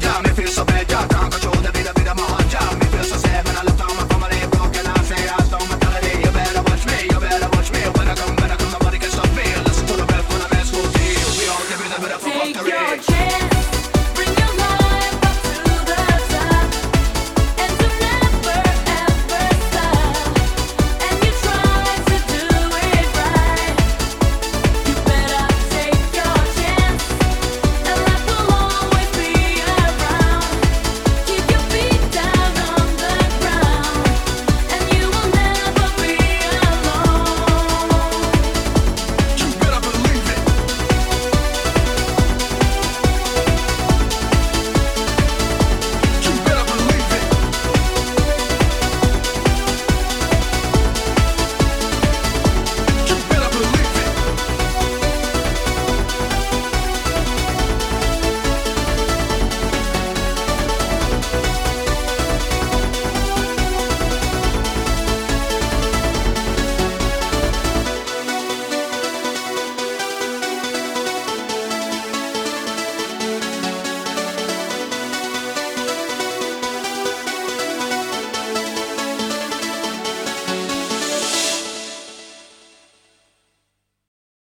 got me.